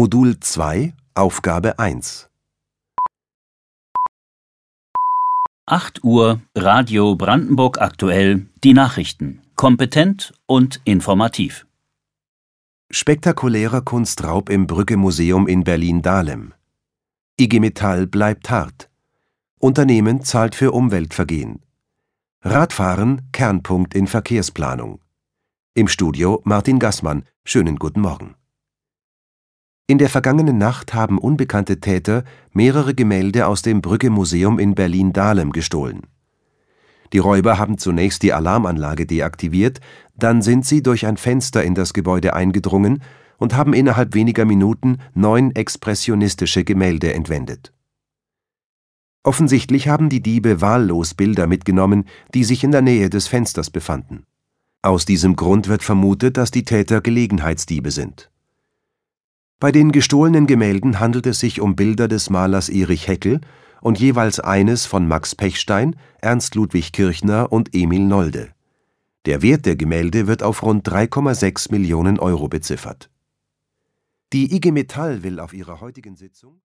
Modul 2, Aufgabe 1 8 Uhr, Radio Brandenburg aktuell, die Nachrichten. Kompetent und informativ. Spektakulärer Kunstraub im Brücke-Museum in Berlin-Dahlem. IG Metall bleibt hart. Unternehmen zahlt für Umweltvergehen. Radfahren Kernpunkt in Verkehrsplanung. Im Studio Martin Gassmann. Schönen guten Morgen. In der vergangenen Nacht haben unbekannte Täter mehrere Gemälde aus dem Brücke-Museum in Berlin-Dahlem gestohlen. Die Räuber haben zunächst die Alarmanlage deaktiviert, dann sind sie durch ein Fenster in das Gebäude eingedrungen und haben innerhalb weniger Minuten neun expressionistische Gemälde entwendet. Offensichtlich haben die Diebe wahllos Bilder mitgenommen, die sich in der Nähe des Fensters befanden. Aus diesem Grund wird vermutet, dass die Täter Gelegenheitsdiebe sind bei den gestohlenen Gemälden handelt es sich um Bilder des Malers Erich Heckel und jeweils eines von Max Pechstein, Ernst Ludwig Kirchner und Emil Nolde. Der Wert der Gemälde wird auf rund 3,6 Millionen Euro beziffert. Die IG Metall will auf ihrer heutigen Sitzung